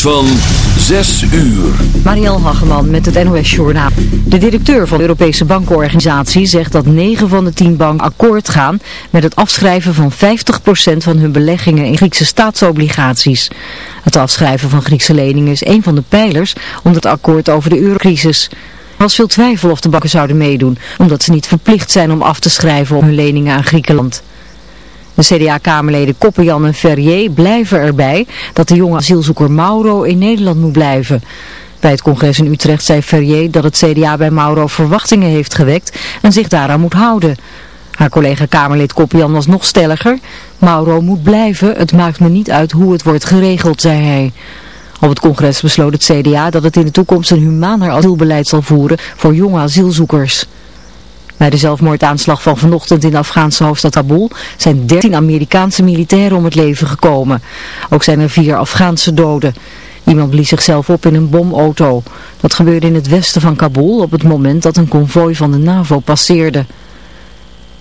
van 6 uur. Marielle Hageman met het NOS Journaal. De directeur van de Europese bankenorganisatie zegt dat 9 van de 10 banken akkoord gaan met het afschrijven van 50% van hun beleggingen in Griekse staatsobligaties. Het afschrijven van Griekse leningen is een van de pijlers om het akkoord over de eurocrisis. Er was veel twijfel of de banken zouden meedoen, omdat ze niet verplicht zijn om af te schrijven op hun leningen aan Griekenland. De CDA-kamerleden Koppenjan en Ferrier blijven erbij dat de jonge asielzoeker Mauro in Nederland moet blijven. Bij het congres in Utrecht zei Ferrier dat het CDA bij Mauro verwachtingen heeft gewekt en zich daaraan moet houden. Haar collega-kamerlid Koppenjan was nog stelliger. Mauro moet blijven, het maakt me niet uit hoe het wordt geregeld, zei hij. Op het congres besloot het CDA dat het in de toekomst een humaner asielbeleid zal voeren voor jonge asielzoekers. Bij de zelfmoordaanslag van vanochtend in de Afghaanse hoofdstad Kabul zijn 13 Amerikaanse militairen om het leven gekomen. Ook zijn er vier Afghaanse doden. Iemand blies zichzelf op in een bomauto. Dat gebeurde in het westen van Kabul op het moment dat een konvooi van de NAVO passeerde.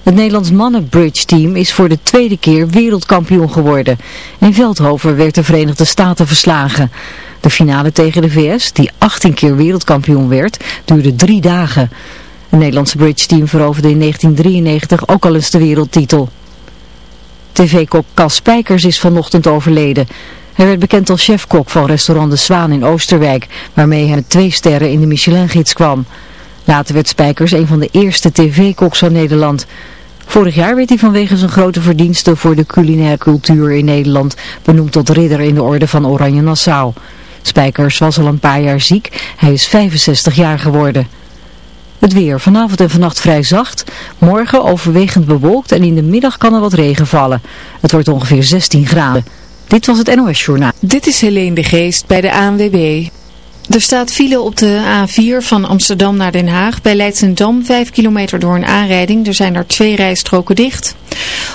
Het Nederlands mannenbridge-team is voor de tweede keer wereldkampioen geworden. In Veldhoven werd de Verenigde Staten verslagen. De finale tegen de VS, die 18 keer wereldkampioen werd, duurde drie dagen. Het Nederlandse bridge-team veroverde in 1993 ook al eens de wereldtitel. TV-kok Cas Spijkers is vanochtend overleden. Hij werd bekend als chefkok van restaurant De Zwaan in Oosterwijk, waarmee hij met twee sterren in de Michelin-gids kwam. Later werd Spijkers een van de eerste tv-koks van Nederland. Vorig jaar werd hij vanwege zijn grote verdiensten voor de culinaire cultuur in Nederland benoemd tot ridder in de orde van Oranje Nassau. Spijkers was al een paar jaar ziek, hij is 65 jaar geworden. Het weer vanavond en vannacht vrij zacht. Morgen overwegend bewolkt en in de middag kan er wat regen vallen. Het wordt ongeveer 16 graden. Dit was het NOS Journaal. Dit is Helene de Geest bij de ANWB. Er staat file op de A4 van Amsterdam naar Den Haag. Bij Leidsendam 5 kilometer door een aanrijding. Er zijn er twee rijstroken dicht.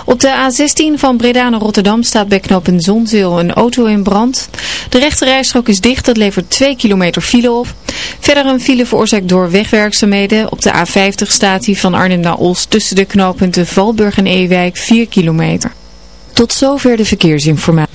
Op de A16 van Breda naar Rotterdam staat bij knooppunt Zonzeel een auto in brand. De rechte rijstrook is dicht. Dat levert 2 kilometer file op. Verder een file veroorzaakt door wegwerkzaamheden. Op de A50 staat hij van Arnhem naar Os tussen de knooppunten Valburg en Ewijk 4 kilometer. Tot zover de verkeersinformatie.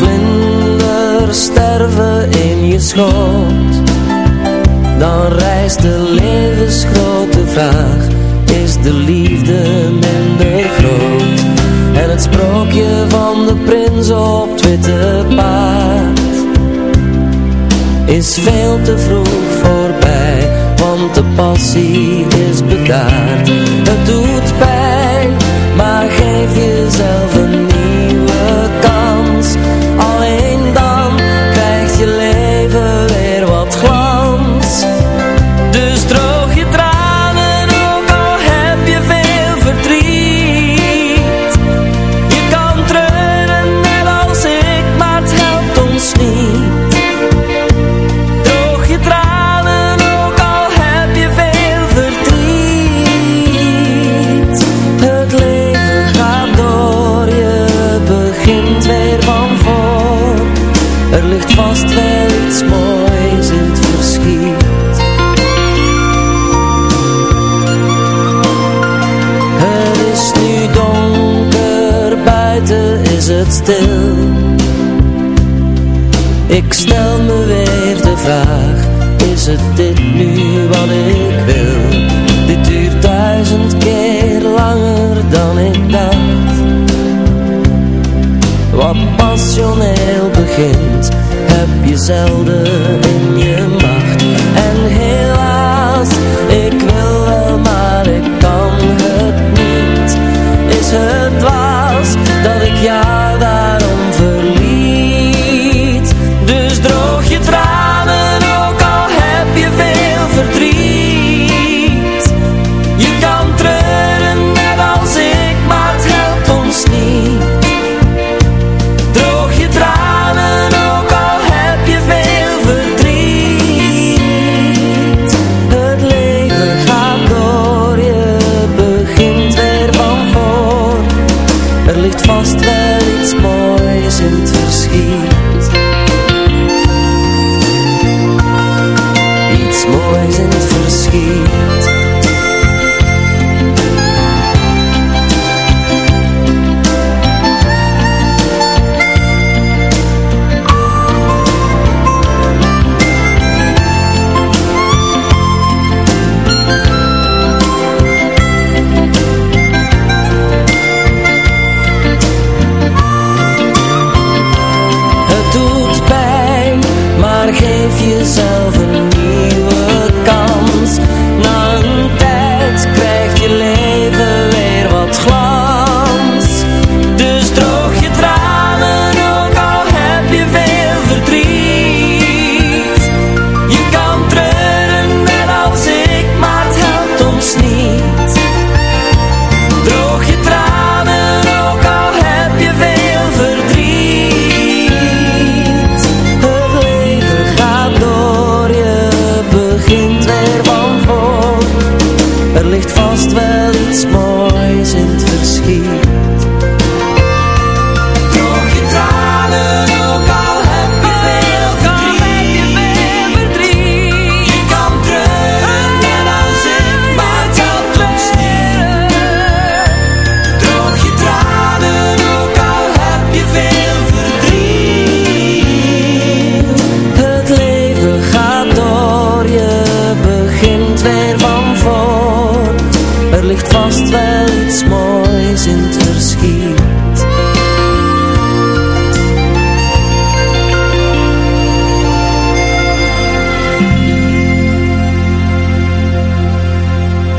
de levensgrote vraag. Is de liefde minder groot? En het sprookje van de prins op het witte paard Is veel te vroeg voorbij Want de passie is bedaard. Het doet pijn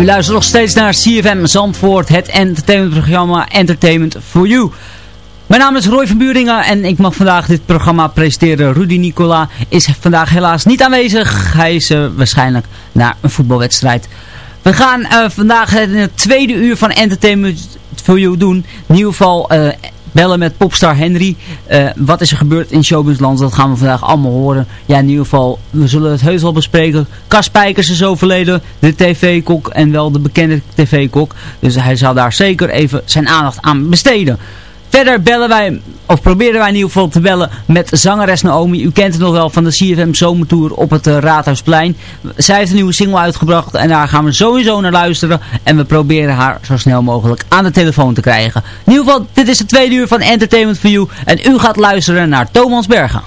U luistert nog steeds naar CFM Zandvoort, het entertainmentprogramma Entertainment for You. Mijn naam is Roy van Buringen en ik mag vandaag dit programma presenteren. Rudy Nicola is vandaag helaas niet aanwezig. Hij is eh, waarschijnlijk naar een voetbalwedstrijd. We gaan eh, vandaag het tweede uur van Entertainment for You doen. In ieder geval eh, bellen met popstar Henry. Eh, wat is er gebeurd in Showbizland? Dat gaan we vandaag allemaal horen. Ja, in ieder geval, we zullen het heus wel bespreken. Cas Spijkers is overleden, de tv-kok en wel de bekende tv-kok. Dus hij zal daar zeker even zijn aandacht aan besteden. Verder bellen wij, of proberen wij in ieder geval te bellen met zangeres Naomi. U kent het nog wel van de CFM Zomertour op het uh, Raadhuisplein. Zij heeft een nieuwe single uitgebracht en daar gaan we sowieso naar luisteren. En we proberen haar zo snel mogelijk aan de telefoon te krijgen. In ieder geval, dit is het tweede uur van Entertainment for You. En u gaat luisteren naar Thomas Bergen.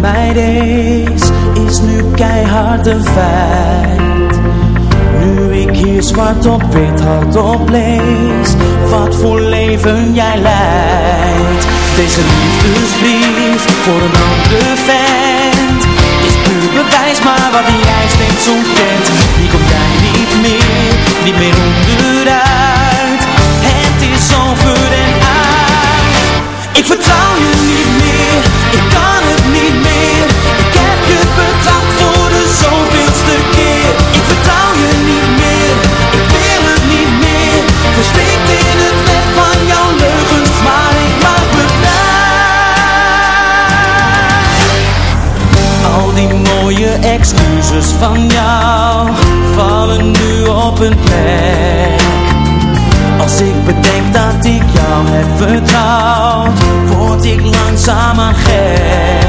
mijn deze is nu keihard een feit. Nu ik hier zwart op wit hard op lees Wat voor leven jij leidt. Deze liefdesbrief voor een andere vent. Is puur bewijs maar wat jij steeds ontkent. Die komt jij niet meer, niet meer onderuit. Het is over en uit. Ik vertrouw je excuses van jou vallen nu op een plek. Als ik bedenk dat ik jou heb vertrouwd, word ik langzamer gek.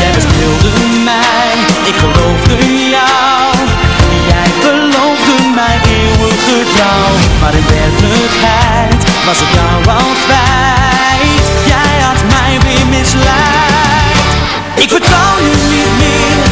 Jij bespeelde mij, ik geloofde jou. Jij beloofde mij eeuwige trouw. Maar in werkelijkheid was ik jou al kwijt. Jij had mij weer misleid. Ik vertrouw je niet meer.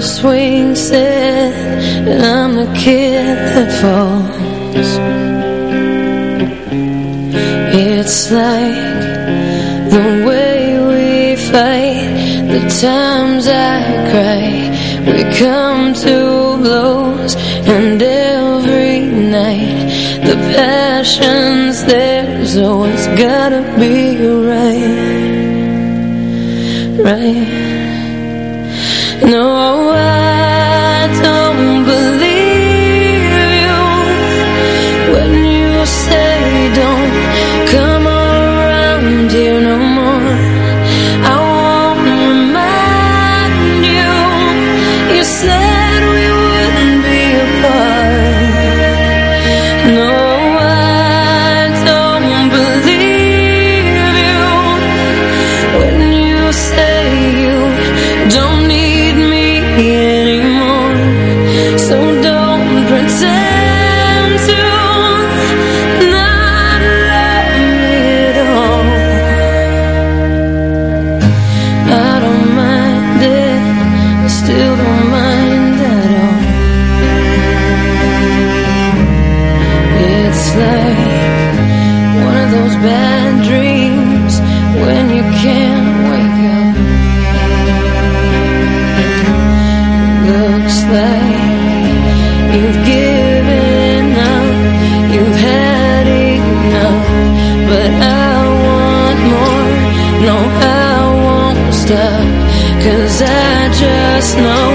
the swing set And I'm the kid that falls. It's like the way we fight The times I cry. We come to blows And every night The passion's there So it's gotta be right. Right. No snow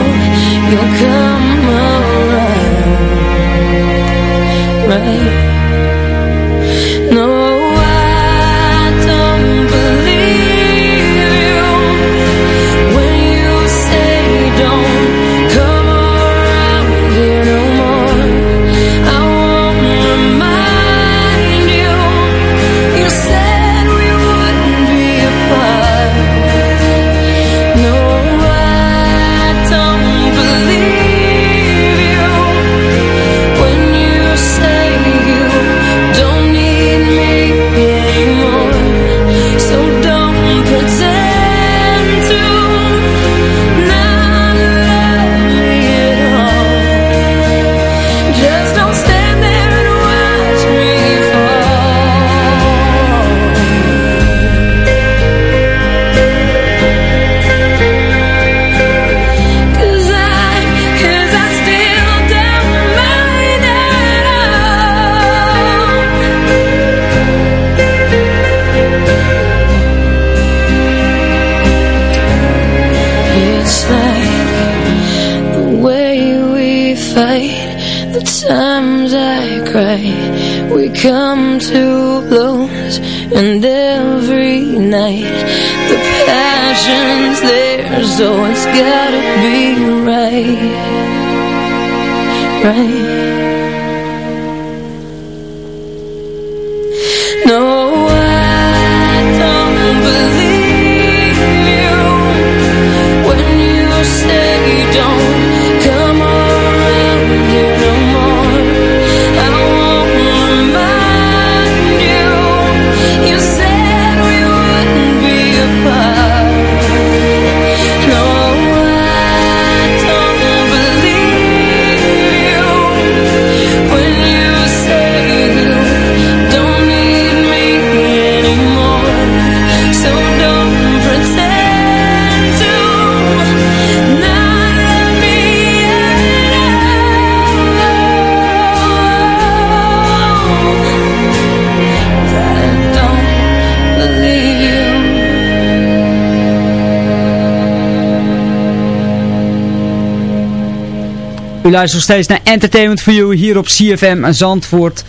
U luistert nog steeds naar Entertainment for You hier op CFM Zandvoort.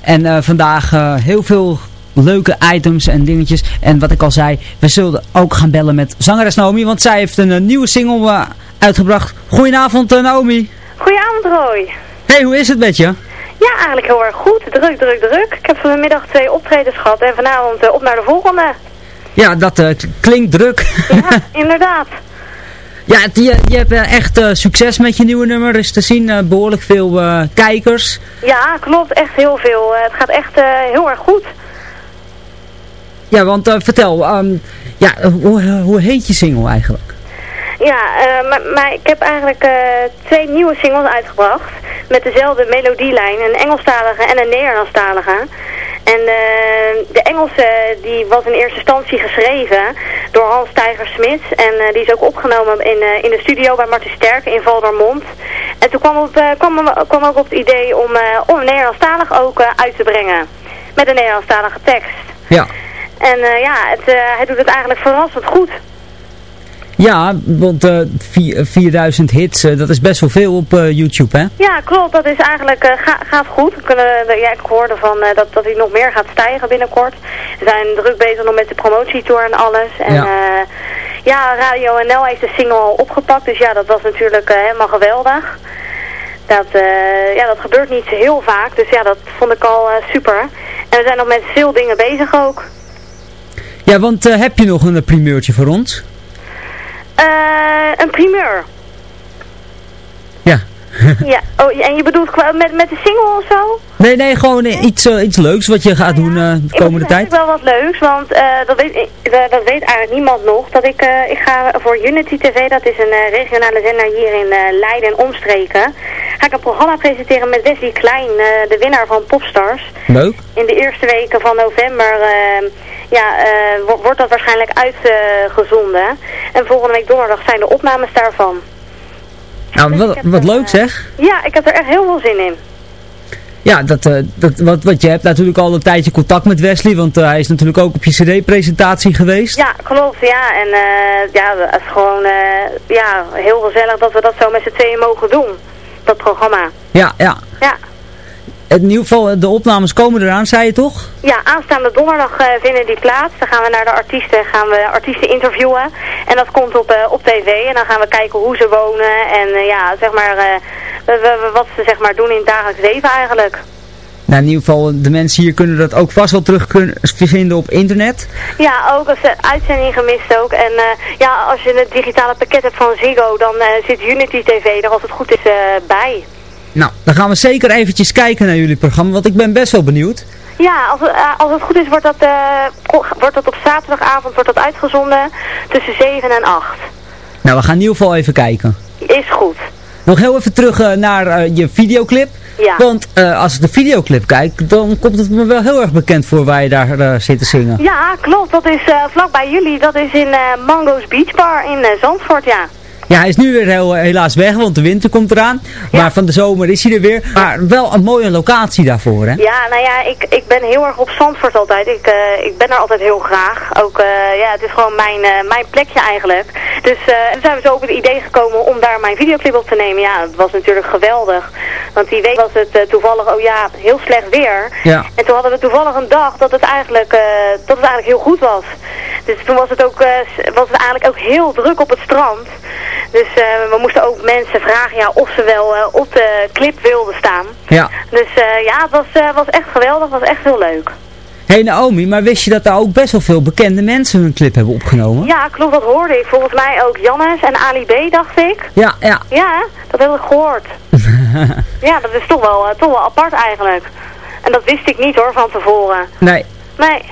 En eh, vandaag eh, heel veel leuke items en dingetjes. En wat ik al zei, we zullen ook gaan bellen met zangeres Naomi. Want zij heeft een, eh, nieuwe single uitgebracht. Goedenavond Naomi. Goedenavond Roy. Hey, hoe is het met je? Ja, eigenlijk heel erg goed. Druk, druk, druk. Ik heb vanmiddag twee optredens gehad en vanavond op naar de volgende. Ja, dat klinkt druk. Ja, inderdaad. Ja, je, je hebt eh, echt eh, succes met je nieuwe nummer. Er is te zien eh, behoorlijk veel kijkers. Ja, klopt. Echt heel veel. Het gaat echt heel erg goed. Ja, want vertel, ehm, ja, hoe, hoe heet je single eigenlijk? Ja, maar, maar ik heb eigenlijk twee nieuwe singles uitgebracht. Met dezelfde melodielijn. Een Engelstalige en een Nederlandstalige. En eh, de Engelse die was in eerste instantie geschreven door Hans Steiger-Smit. En eh, die is ook opgenomen in, eh, in de studio bij Martin Sterk in Valdermond. En toen kwam, op, eh, kwam, kwam ook op het idee om, om Nederlandstalig ook uit te brengen. Met een Nederlandstalige tekst. Ja. En ja, het, hij doet het eigenlijk verrassend goed. Ja, want eh, vier- 4000 hits, eh, dat is best wel veel op eh, YouTube, hè? Ja, klopt. Dat is eigenlijk, eh, ga, gaat goed. We kunnen, ja, ik hoorde van, eh, dat, dat hij nog meer gaat stijgen binnenkort. We zijn druk bezig nog met de promotietour en alles. En Ja. ja, Radio NL heeft de single al opgepakt. Dus ja, dat was natuurlijk eh, helemaal geweldig. Dat, eh, ja, dat gebeurt niet heel vaak. Dus ja, dat vond ik al eh, super. En we zijn nog met veel dingen bezig ook. Ja, want eh, heb je nog een eh, primeurtje voor ons? Eh, een primeur. Ja. ja, oh, en je bedoelt met, met de single of zo? Nee, nee, gewoon iets, eh, iets leuks wat je gaat doen eh, de komende Ik tijd. wel wat leuks, want dat, weet, dat weet eigenlijk niemand nog. Dat ik, eh, ik ga voor Unity TV, dat is een regionale zender hier in Leiden en omstreken. Ga ik een programma presenteren met Wesley Klein, de winnaar van Popstars. Leuk. In de eerste weken van november ja, eh, wo- wordt dat waarschijnlijk uitgezonden. en volgende week donderdag zijn de opnames daarvan. Nou, wat, wat leuk zeg. Ja, ik heb er echt heel veel zin in. Ja, dat, eh, dat, wat, wat je hebt natuurlijk al een tijdje contact met Wesley, want eh, hij is natuurlijk ook op je cd-presentatie geweest. Ja, klopt, ja. En eh, ja, het is gewoon eh, ja, heel gezellig dat we dat zo met z'n tweeën mogen doen. Dat programma. Ja, ja. Ja. In ieder geval, de opnames komen eraan, zei je toch? Ja, aanstaande donderdag eh, vinden die plaats. Dan gaan we naar de artiesten, gaan we artiesten interviewen. En dat komt op, eh, op tv. En dan gaan we kijken hoe ze wonen. En eh, ja, zeg maar, wat ze zeg maar doen in het dagelijks leven eigenlijk. Nou, in ieder geval, de mensen hier kunnen dat ook vast wel terug kunnen vinden op internet. Ja, ook als de uitzending gemist ook. En ja, als je het digitale pakket hebt van Ziggo, dan zit Unity TV er als het goed is bij. Nou, dan gaan we zeker eventjes kijken naar jullie programma, want ik ben best wel benieuwd. Ja, als, het- eh, als het goed is wordt dat, eh, wordt dat op zaterdagavond wordt dat uitgezonden tussen 7 en 8. Nou, we gaan in ieder geval even kijken. Is goed. Nog heel even terug eh, naar je videoclip. Ja. Want als ik de videoclip kijk, dan komt het me wel heel erg bekend voor waar je daar zit te zingen. Ja, klopt. Dat is vlakbij jullie. Dat is in Mango's Beach Bar in Zandvoort, ja. Ja, hij is nu weer heel, helaas weg, want de winter komt eraan. Maar van de zomer is hij er weer. Maar wel een mooie locatie daarvoor, hè? Ja, nou ja, ik, ik ben heel erg op Zandvoort altijd. Ik, eh, ik ben er altijd heel graag. Ook, eh, ja, het is gewoon mijn, eh, mijn plekje eigenlijk. Dus uh, en zijn we zo op het idee gekomen om daar mijn videoclip op te nemen. Ja, dat was natuurlijk geweldig. Want die week was het toevallig, oh ja, heel slecht weer. Ja. En toen hadden we toevallig een dag dat het eigenlijk, dat het eigenlijk heel goed was. Dus toen was het, ook, was het eigenlijk ook heel druk op het strand. Dus we moesten ook mensen vragen ja, of ze wel op de clip wilden staan. Ja. Dus ja, het was, was echt geweldig, was echt heel leuk. Hé hey Naomi, maar wist je dat daar ook best wel veel bekende mensen hun clip hebben opgenomen? Ja, klopt, dat hoorde ik. Volgens mij ook Jannes en Ali B, dacht ik. Ja, ja. Ja, dat heb ik gehoord. ja, dat is toch wel, toch wel apart eigenlijk. En dat wist ik niet hoor, van tevoren. Nee. Nee.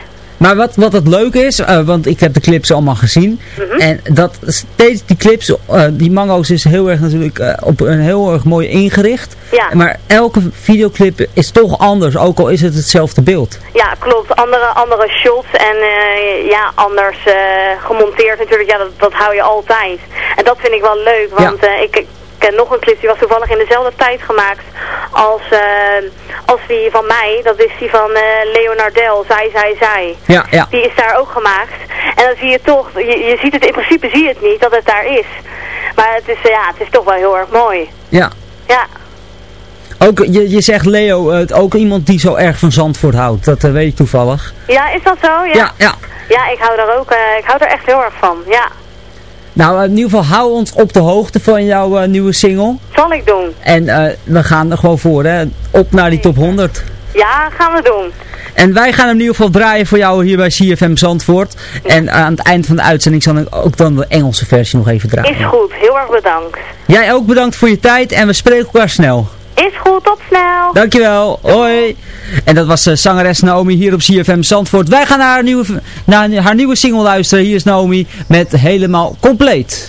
Maar wat, wat het leuke is, uh, want ik heb de clips allemaal gezien. Mm -hmm. En dat steeds die clips, uh, die mango's is heel erg natuurlijk uh, op een heel erg mooi ingericht. Ja. Maar elke videoclip is toch anders, ook al is het hetzelfde beeld. Ja, klopt. Andere, andere shots en ja, anders gemonteerd natuurlijk. Ja, dat, dat hou je altijd. En dat vind ik wel leuk, want ja. ik ken nog een clip, die was toevallig in dezelfde tijd gemaakt als, uh, als die van mij. Dat is die van uh, Leonardel, Zij, Zij, Zij. Ja, ja. Die is daar ook gemaakt. En dan zie je toch, je, je ziet het in principe zie je het niet dat het daar is. Maar het is, ja, het is toch wel heel erg mooi. Ja. Ja. Ook, je, je zegt Leo, ook iemand die zo erg van Zandvoort houdt. Dat weet ik toevallig. Ja, is dat zo? Ja, ja. Ja, ja ik hou daar ook, ik hou er echt heel erg van, ja. Nou, in ieder geval hou ons op de hoogte van jouw uh, nieuwe single. Zal ik doen. En uh, we gaan er gewoon voor, hè. Op naar die top 100. Ja, gaan we doen. En wij gaan hem in ieder geval draaien voor jou hier bij CFM Zandvoort. En aan het eind van de uitzending zal ik ook dan de Engelse versie nog even draaien. Is goed, heel erg bedankt. Jij ook bedankt voor je tijd en we spreken elkaar snel. Is goed, tot snel. Dankjewel, hoi. En dat was uh, zangeres Naomi hier op CFM Zandvoort. Wij gaan naar haar, nieuwe, naar haar nieuwe single luisteren. Hier is Naomi met Helemaal Compleet.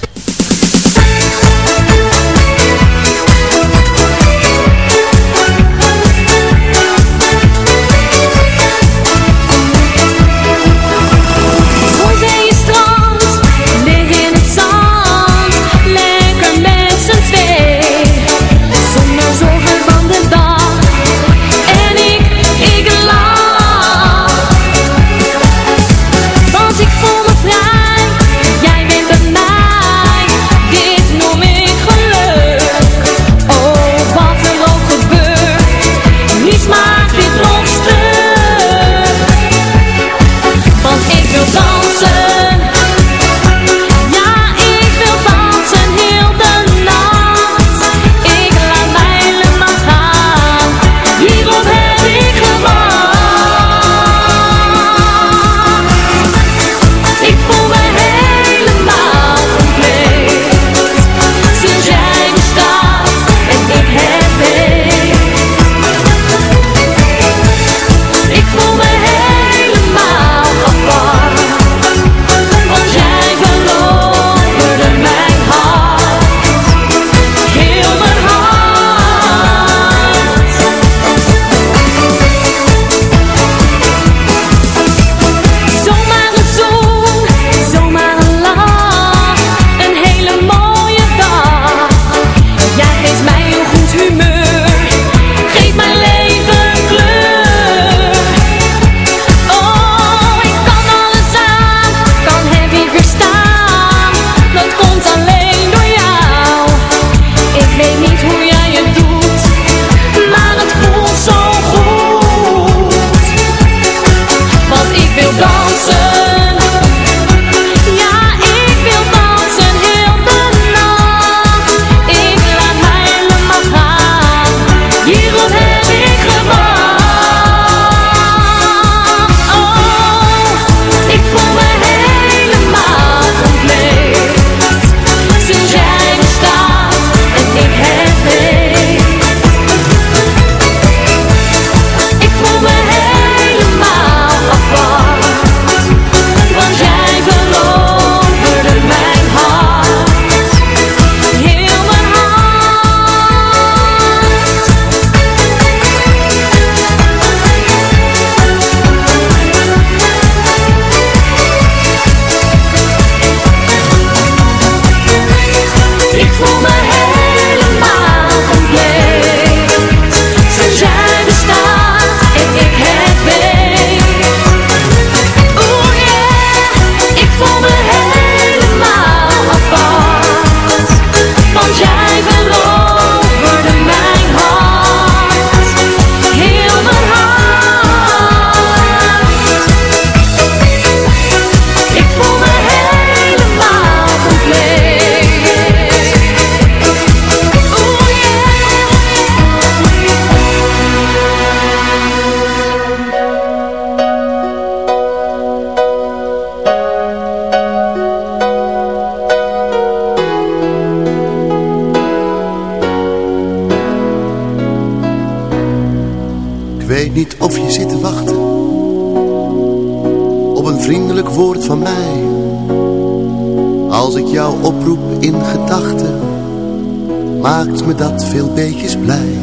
Veel beetjes blij.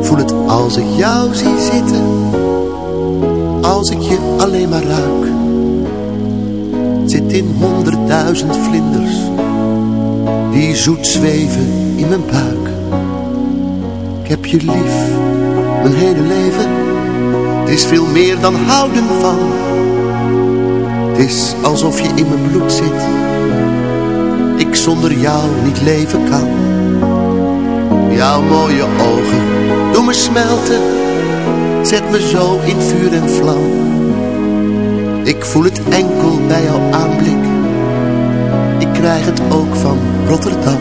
Voel het als ik jou zie zitten, als ik je alleen maar ruik. Zit in honderdduizend vlinders, die zoet zweven in mijn buik. Ik heb je lief, mijn hele leven, het is veel meer dan houden van. Het is alsof je in mijn bloed zit, ik zonder jou niet leven kan. Jouw mooie ogen doen me smelten, zet me zo in vuur en vlam. Ik voel het enkel bij jouw aanblik, ik krijg het ook van Rotterdam.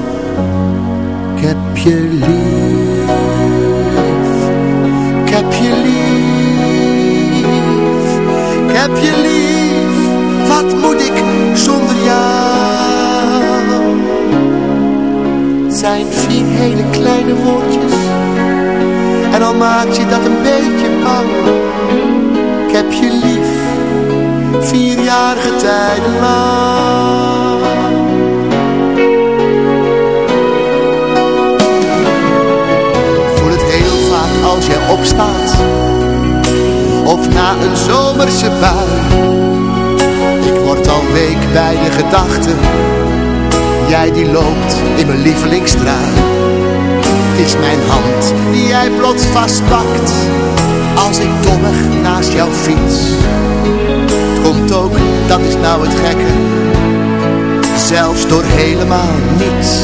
Ik heb je lief, ik heb je lief, ik heb je lief. En al maak je dat een beetje bang. Ik heb je lief, vierjarige tijden lang. Voel het heel vaak als jij opstaat Of na een zomerse bui Ik word al week bij de gedachte Jij die loopt in mijn lievelingstrui Is mijn hand die jij plots vastpakt Als ik dommig naast jou fiets. Komt ook, dat is nou het gekke Zelfs door helemaal niets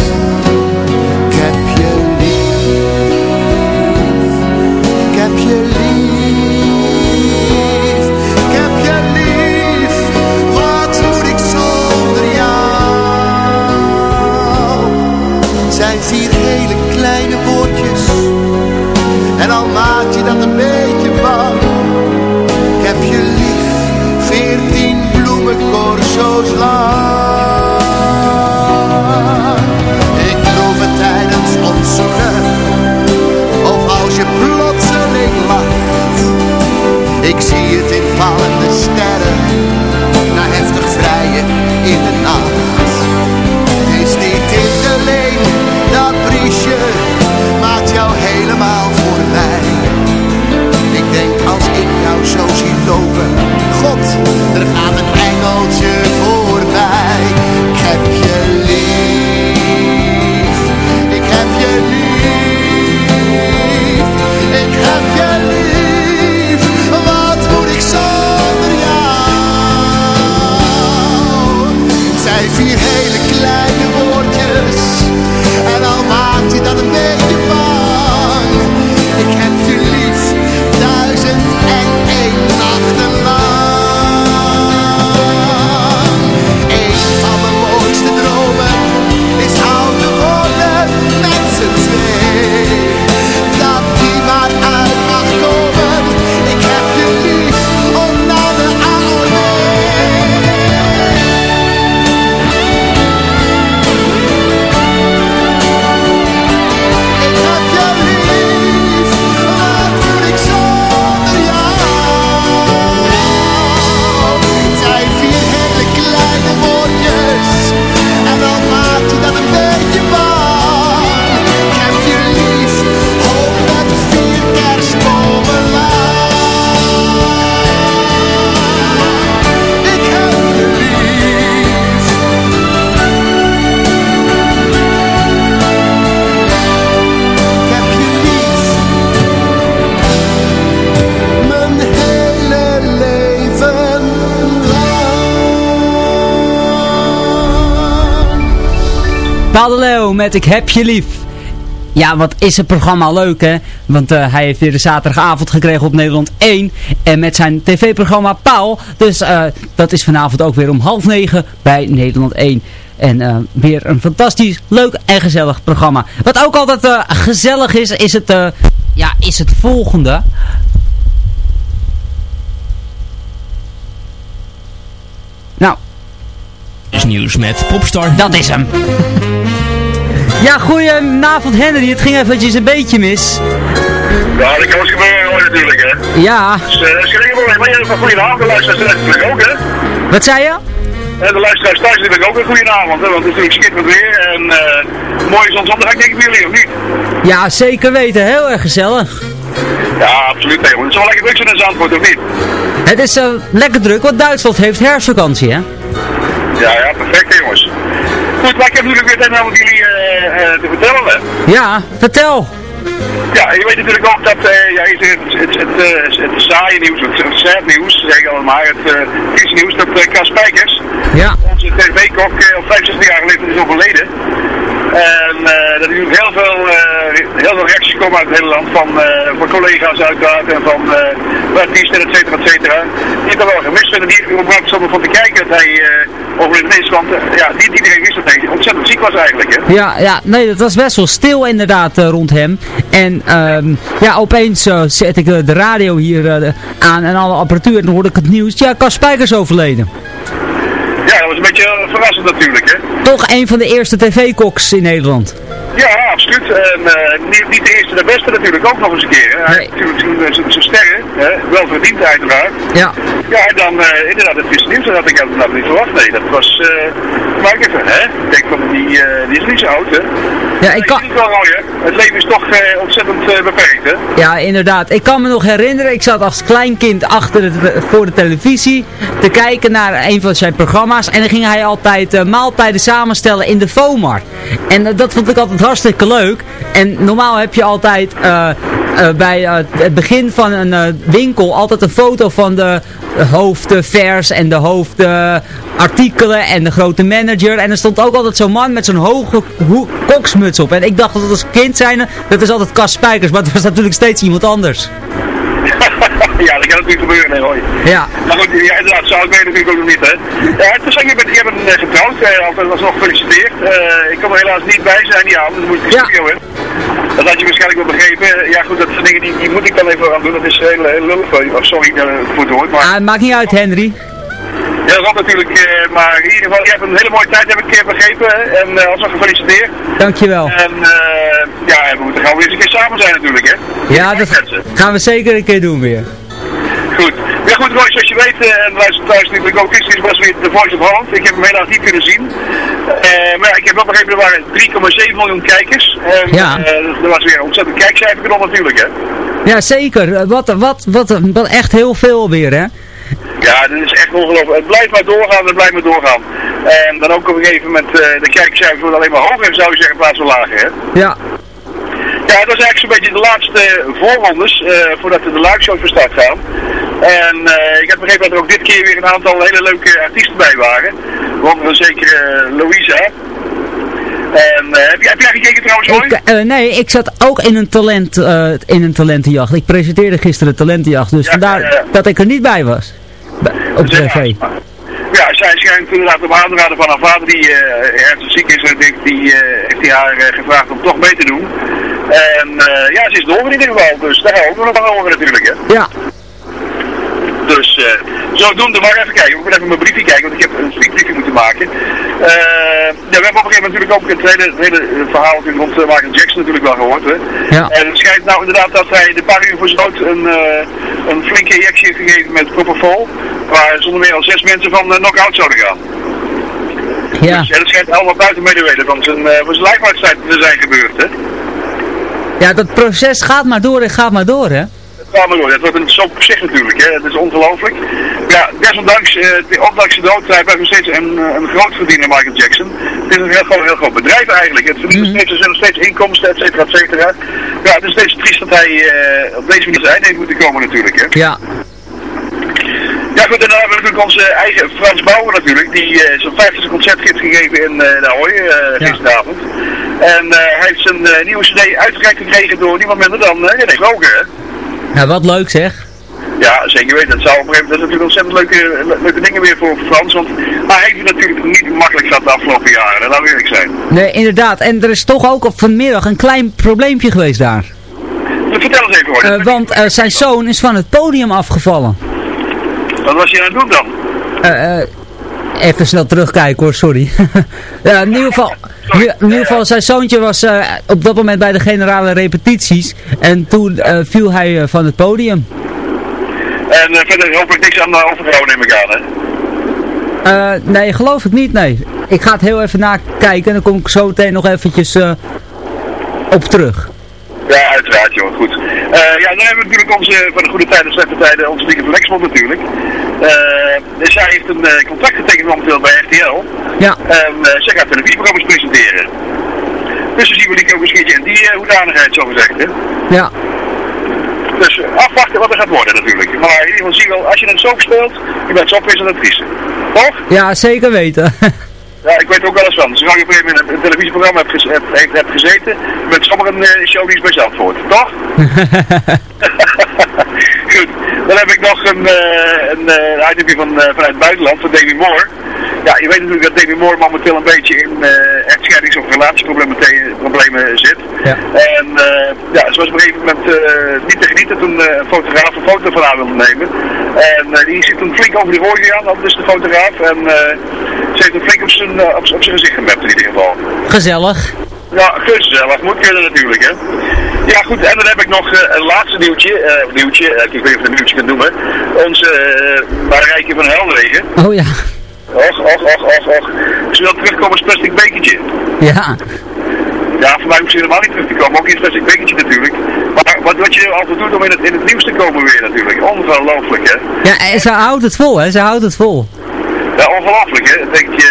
God, er gaat een engeltje Met Ik heb je lief. Ja, wat is het programma leuk hè? Want eh, hij heeft weer de zaterdagavond gekregen op Nederland 1. En met zijn tv-programma Paul. Dus eh, dat is vanavond ook weer om half negen bij Nederland 1. En eh, weer een fantastisch, leuk en gezellig programma. Wat ook altijd gezellig is, is het, ja, is het volgende. Nou. Is nieuws met Popstar. Dat is hem. Ja, goedenavond Henry. Het ging eventjes een beetje mis. Ja, dat kan wel gebeuren natuurlijk, hè. Ja. Dus, uh, probleem. Maar jij van goedenavond, de luisteraars natuurlijk ook, hè. Wat zei je? En de luisteraars thuis natuurlijk ook een goedenavond, hè. Want het is natuurlijk schitterend weer en uh, mooie zonsondergang denk ik jullie, of niet? Ja, zeker weten. Heel erg gezellig. Ja, absoluut. Nee, het is wel lekker druk zijn in Zandvoort, of niet? Het is uh, lekker druk, want Duitsland heeft herfstvakantie, hè? Ja, ja, perfect, jongens. Goed, maar ik heb natuurlijk weer een met jullie te vertellen? Ja, vertel. Ja, je weet natuurlijk ook dat, uh, ja, het, het, het, saaie nieuws, het, het sad nieuws, zeg ik allemaal, het uh, nieuws dat uh, Spijkers, ja. onze tv-kok, al 65 jaar geleden is overleden. En uh, er natuurlijk heel veel, heel veel reacties komen uit het hele land van, van collega's uiteraard en van artiesten, et cetera, et cetera. Die het wel gemist vinden, die überhaupt zomaar van te kijken dat hij overleden is, want ja, niet iedereen wist dat hij ontzettend ziek was eigenlijk. Hè? Ja, ja, nee, dat was best wel stil inderdaad rond hem. En um, ja, opeens uh, zet ik uh, de radio hier aan en alle apparatuur en dan hoorde ik het nieuws. Ja, Cas Spijkers overleden. Ja, dat was een beetje verrassend natuurlijk, hè? Toch een van de eerste tv-koks in Nederland. Ja, absoluut. En uh, niet, niet, de eerste de beste natuurlijk ook nog eens een keer. Hè. Hij heeft natuurlijk zijn sterren, hè, wel verdiend uiteraard. Ja. Ja, en dan uh, inderdaad het is nieuws, dat had ik inderdaad niet verwacht. Nee, dat was, uh, maar ik even, hè. Ik denk van, die, die is niet zo oud, hè. Ja, ik kan... Het leven is toch uh, ontzettend beperkt, hè. Ja, inderdaad. Ik kan me nog herinneren, ik zat als kleinkind achter de, voor de televisie te kijken naar een van zijn programma's. En dan ging hij altijd maaltijden samenstellen in de FOMAR. En dat vond ik altijd hartstikke leuk. En normaal heb je altijd uh, uh, bij uh, het begin van een winkel altijd een foto van de hoofdvers en de hoofdartikelen en de grote manager. En er stond ook altijd zo'n man met zo'n hoge koksmuts op. En ik dacht dat als kind zijn, dat is altijd Cas Spijkers, maar het was natuurlijk steeds iemand anders. ja, dat kan natuurlijk gebeuren, nee hoor. Ja. Maar goed, ja, inderdaad, zou ik weten natuurlijk ook nog niet, hè. Ja, het is je bent, je bent getrouwd, altijd was nog gefeliciteerd. Uh, ik kon er helaas niet bij zijn, ja, dus moet ik de studio in. Dat had je waarschijnlijk wel begrepen. Ja goed, dat zijn dingen die, die moet ik dan even aan doen. Dat is heel, heel lullig. Oh, sorry voor het woord, maar... Ah, maakt niet uit, Henry. Ja, dat natuurlijk, uh, maar in ieder geval, je hebt een hele mooie tijd, heb ik uh, begrepen. En uh, alsnog gefeliciteerd. Dankjewel. En ja, we moeten gewoon weer eens een keer samen zijn natuurlijk, hè. Ja, dat gaan we zeker een keer doen weer. Goed. Ja goed, Roy, zoals je weet, uh, en luister thuis natuurlijk ook, is was weer de Voice of Holland. Ik heb hem helaas niet kunnen zien. Uh, maar ja, ik heb wel begrepen, er waren 3,7 miljoen kijkers. En ja. uh, er was weer een ontzettend kijkcijfer erop natuurlijk, hè. Ja, zeker. Wat, wat, wat, wat echt heel veel weer, hè. Ja, dit is echt ongelooflijk. Het blijft maar doorgaan, het blijft maar doorgaan. En dan ook op een gegeven moment, de kijkcijfer wordt alleen maar hoger, zou je zeggen, in plaats van lager, hè. Ja. Ja, dat is eigenlijk zo'n beetje de laatste voorrondes uh, voordat de live shows van start gaan. En uh, ik heb begrepen dat er ook dit keer weer een aantal hele leuke artiesten bij waren. Waaronder zeker Louisa. En heb, je, heb jij gekeken trouwens ik, nee, ik zat ook in een, talent, in een talentenjacht. Ik presenteerde gisteren de talentenjacht, dus ja, vandaar dat ik er niet bij was. Op tv. Ja, zij schijnt inderdaad op aanraden van haar vader die ernstig ziek is. En ik, die heeft hij haar gevraagd om toch mee te doen. En ja, ze is door in ieder geval. Dus daar gaan we ook nog van over natuurlijk. Hè. Ja. Dus uh, zodoende maar even kijken. Ik moet even mijn briefje kijken, want ik heb een stiekbriefje moeten maken. Uh, ja, we hebben op een gegeven moment natuurlijk ook het hele, het hele verhaal rond uh, Michael Jackson natuurlijk wel gehoord. Hè. Ja. En het schijnt nou inderdaad dat hij de paar uur voor zijn dood een, uh, een flinke injectie heeft gegeven met Propofol. Waar zonder meer al zes mensen van knock-out zouden gaan. Ja. Dus ja, dat schijnt allemaal buiten medeweten van zijn, uh, van zijn te zijn gebeurd. Hè. Ja, dat proces gaat maar door en gaat maar door, hè? Ja, maar goed, dat wordt een soap op zich natuurlijk, hè. Het is ongelooflijk. Ja, desondanks, uh, ondanks de dood, hij blijft nog steeds een, een groot verdiener, Michael Jackson. Het is een heel, een heel groot bedrijf eigenlijk. Het verdient nog steeds, er zijn nog steeds inkomsten, et cetera, et cetera. Ja, het is steeds triest dat hij uh, op deze manier zijn heeft moeten komen natuurlijk, hè. Ja. Ja goed, en dan hebben we natuurlijk onze eigen Frans Bauer natuurlijk, die uh, zo'n 50 concertgids gegeven in uh, de Ahoy uh, gisteravond. En hij heeft zijn nieuwe cd uitgereikt gekregen door niemand minder dan René Loger, hè. Ja, wat leuk zeg. Ja, zeker weten. Dat zou op een gegeven moment natuurlijk ontzettend leuke, leuke dingen weer voor Frans. Want hij heeft het natuurlijk niet makkelijk gehad de afgelopen jaren. Dat zou eerlijk zijn. Nee, inderdaad. En er is toch ook op vanmiddag een klein probleempje geweest daar. Vertel eens even hoor. Uh, want uh, zijn zoon is van het podium afgevallen. Wat was hij aan het doen dan? Uh, even snel terugkijken hoor, sorry. ja, in ieder geval, in ieder geval zijn zoontje was eh, op dat moment bij de generale repetities. En toen eh, viel hij eh, van het podium. En verder hoop ik niks aan uh, overgehouden neem ik aan, hè? Nee, geloof ik niet, nee. Ik ga het heel even nakijken en dan kom ik zo meteen nog eventjes op terug. Ja, uiteraard, joh. Goed. Eh, ja, dan hebben we natuurlijk onze, van de goede tijden en slechte tijden, onze Lieke van Lexmond natuurlijk. Eh, zij heeft een eh, contract getekend momenteel bij RTL. Ja. En eh, zij gaat televisieprogramma's presenteren. Dus dan zien we Lieke ook een keertje in die hoedanigheid, zo gezegd, hè. Ja. Dus afwachten wat er gaat worden natuurlijk. Maar in ieder geval zie je wel, als je een soap speelt, je bent soappresentatrice. Toch? Ja, zeker weten. Ja, ik weet ook wel eens van. Zolang je op een gegeven moment in een televisieprogramma hebt, gez hebt, hebt, hebt gezeten, met sommigen uh, show die is bij Zandvoort, toch? Goed, dan heb ik nog een, uh, een itemje van, uh, vanuit het buitenland, van Davy Moore. Ja, je weet natuurlijk dat Davy Moore momenteel een beetje in uh, echtscheidings- of relatieproblemen problemen zit. Ja. En ja, ze was op een gegeven moment niet te genieten toen een fotograaf een foto van haar wilde nemen. En die zit toen flink over de rooi gegaan, dat is de fotograaf. En ze heeft hem flink op zijn, op, op zijn gezicht gemapt in ieder geval. Gezellig. Ja, gezellig. Moet kunnen natuurlijk, hè. Ja, goed. En dan heb ik nog uh, een laatste nieuwtje. Uh, nieuwtje, uh, ik weet niet of je een nieuwtje kunt noemen. Onze Marijke van Helderwegen. Oh ja. Och, och, och, och, och. Ze wil terugkomen als plastic bekertje. Ja. Ja, voor mij misschien helemaal niet terug te komen. Ook in plastic bekertje natuurlijk. Maar wat, wat je altijd doet om in het, in het nieuws te komen weer natuurlijk. Ongelooflijk, hè. Ja, en ze houdt het vol, hè. Ze houdt het vol. Ja, ongelooflijk, hè. denk je...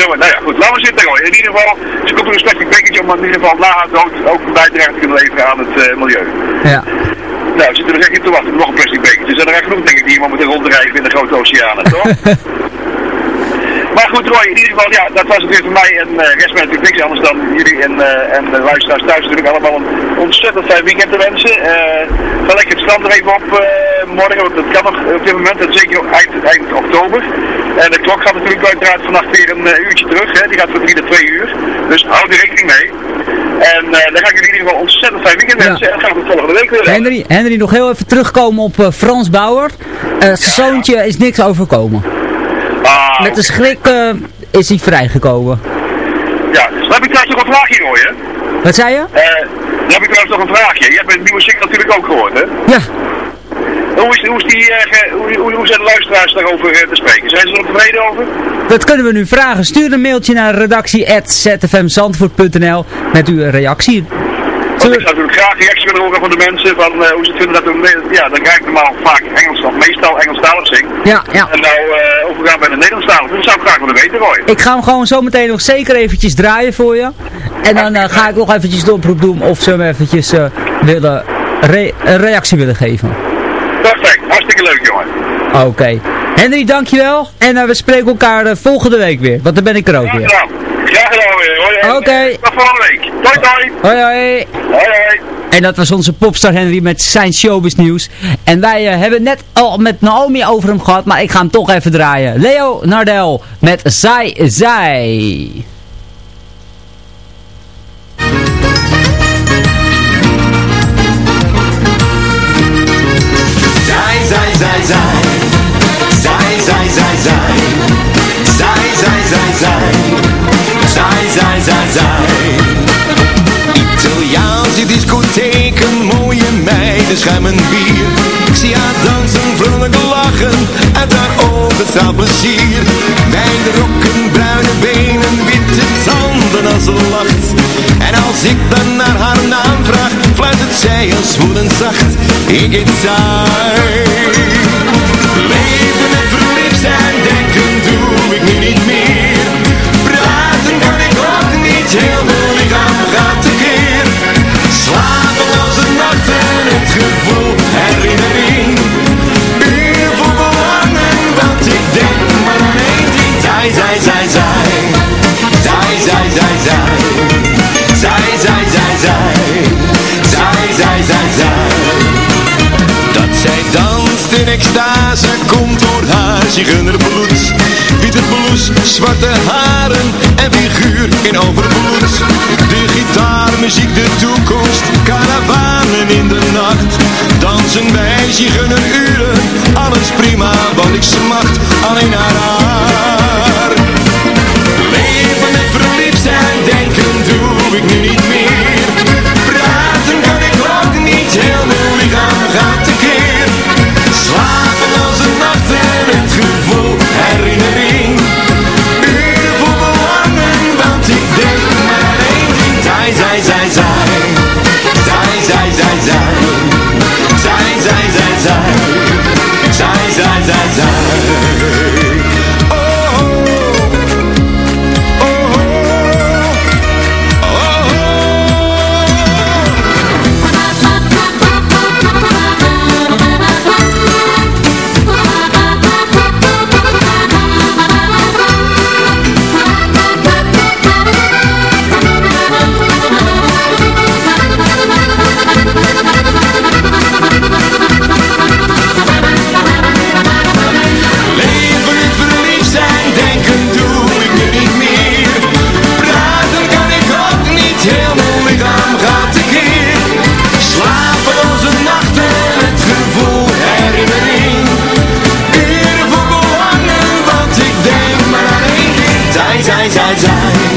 Jongen, nou ja, goed, laten we zitten gewoon. In ieder geval, ze komt er een plastic bekertje om in ieder geval na haar dood ook een bijdrage te kunnen leveren aan het uh, milieu. Ja. Nou, we zitten er echt niet te wachten op nog een plastic bekertje. Er zijn er echt genoeg, denk ik, die hier momenteel rondrijden in de grote oceanen, toch? Maar goed Roy, in ieder geval, ja, dat was het weer voor mij en uh, rest mij natuurlijk niks anders dan jullie en, uh, en de luisteraars thuis natuurlijk allemaal een ontzettend fijn weekend te wensen. Uh, ga lekker het strand er even op morgen, want dat kan nog op dit moment, en zeker eind, eind oktober. En de klok gaat natuurlijk uiteraard vannacht weer een uurtje terug, hè. die gaat van 3 naar 2 uur. Dus hou er rekening mee. En dan ga ik jullie in ieder geval ontzettend fijn weekend wensen ja. en gaan we het volgende week weer Henry, Henry, nog heel even terugkomen op Frans Bauer. zijn ja, zoontje ja. is niks overkomen. Ah, Met de schrik is hij vrijgekomen. Ja, dan heb ik trouwens nog een vraagje hoor, hè? Wat zei je? Dan heb ik trouwens nog een vraagje. Je hebt een nieuwe single natuurlijk ook gehoord, hè? Ja. Hoe, is, hoe, is die, uh, hoe, hoe, hoe, zijn de luisteraars daarover te spreken? Zijn ze er tevreden over? Dat kunnen we nu vragen. Stuur een mailtje naar redactie.zfmzandvoort.nl met uw reactie. Want ik zou natuurlijk graag reactie willen horen van de mensen van uh, hoe ze het vinden dat we, ja, dan krijg ik normaal vaak Engels, of meestal Engelstalig zing. Ja, ja. En nou uh, overgaan bij de Nederlandstalig, dat zou ik graag willen weten Roy. Ik ga hem gewoon zo meteen nog zeker eventjes draaien voor je. En dan uh, ga ik nog eventjes de oproep doen of ze hem eventjes willen re een reactie willen geven. Perfect, hartstikke leuk jongen. Oké. Okay. Henry, dankjewel. En we spreken elkaar volgende week weer, want dan ben ik er ook weer. Graag gedaan weer. Oké. Okay. Tot volgende week. Doei doei. Hoi hoi. Hoi hoi. En dat was onze popstar Henry met zijn showbiz nieuws. En wij uh, hebben net al met Naomi over hem gehad, maar ik ga hem toch even draaien. Leo Nardel met Zij Zij. Zij, zij, zij, zij. Zij, zij, zij, zij. Zij, zij, zij, zij. Zij, zij. Italiaanse discotheek, een mooie meiden schuimen bier. Ik zie haar dansen, vrolijk lachen, uit haar ogen straalt plezier. Wijde rokken, bruine benen, witte tanden als ze lacht. En als ik dan naar haar naam vraag, fluistert zij als woedend zacht. Ik heet zij. Leven met verliefd zijn, denken doe ik nu niet meer. Praten kan ik ook niet, heel mijn lichaam gaat tekeer. Slapeloze nachten, het gevoel, in extase komt door haar zigeunerbloed. Witte blouse, zwarte haren en figuur in overvloed. De gitaarmuziek, de toekomst, karavanen in de nacht. Dansen wij zigeuneruren, alles prima wat ik smacht, alleen naar haar. 在，在，在，在。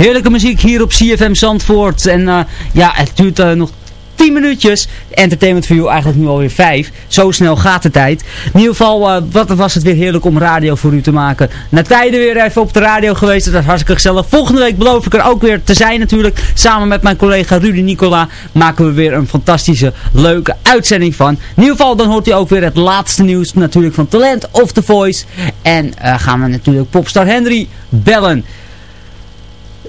Heerlijke muziek hier op CFM Zandvoort. En uh, ja, het duurt uh, nog 10 minuutjes. Entertainment for You eigenlijk nu alweer 5. Zo snel gaat de tijd. In ieder geval, uh, wat was het weer heerlijk om radio voor u te maken. Na tijden weer even op de radio geweest. Dat was hartstikke gezellig. Volgende week beloof ik er ook weer te zijn natuurlijk. Samen met mijn collega Rudy Nicola maken we weer een fantastische, leuke uitzending van. In ieder geval, dan hoort u ook weer het laatste nieuws natuurlijk van Talent of The Voice. En gaan we natuurlijk Popstar Henry bellen.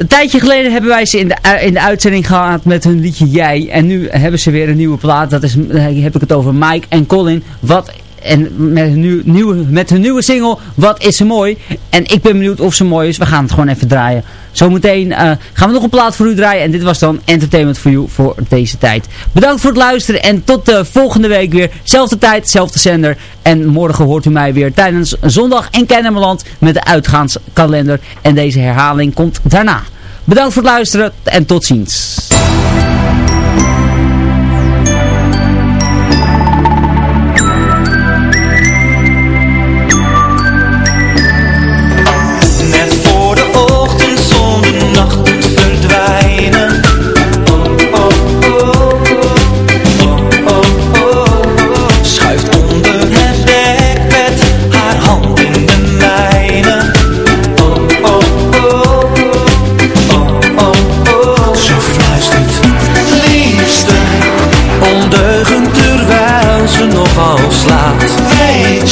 Een tijdje geleden hebben wij ze in de, in de uitzending gehad met hun liedje Jij. En nu hebben ze weer een nieuwe plaat. Dat is, heb ik het over Mike en Colin. Wat, en met hun, nieuw, nieuwe, met nieuwe single, Wat is ze mooi. En ik ben benieuwd of ze mooi is. We gaan het gewoon even draaien. Zometeen uh, gaan we nog een plaat voor u draaien. En dit was dan Entertainment for You voor deze tijd. Bedankt voor het luisteren. En tot de volgende week weer. Zelfde tijd, zelfde zender. En morgen hoort u mij weer tijdens zondag in Kennemerland met de uitgaanskalender. En deze herhaling komt daarna. Bedankt voor het luisteren en tot ziens. slaat. Weet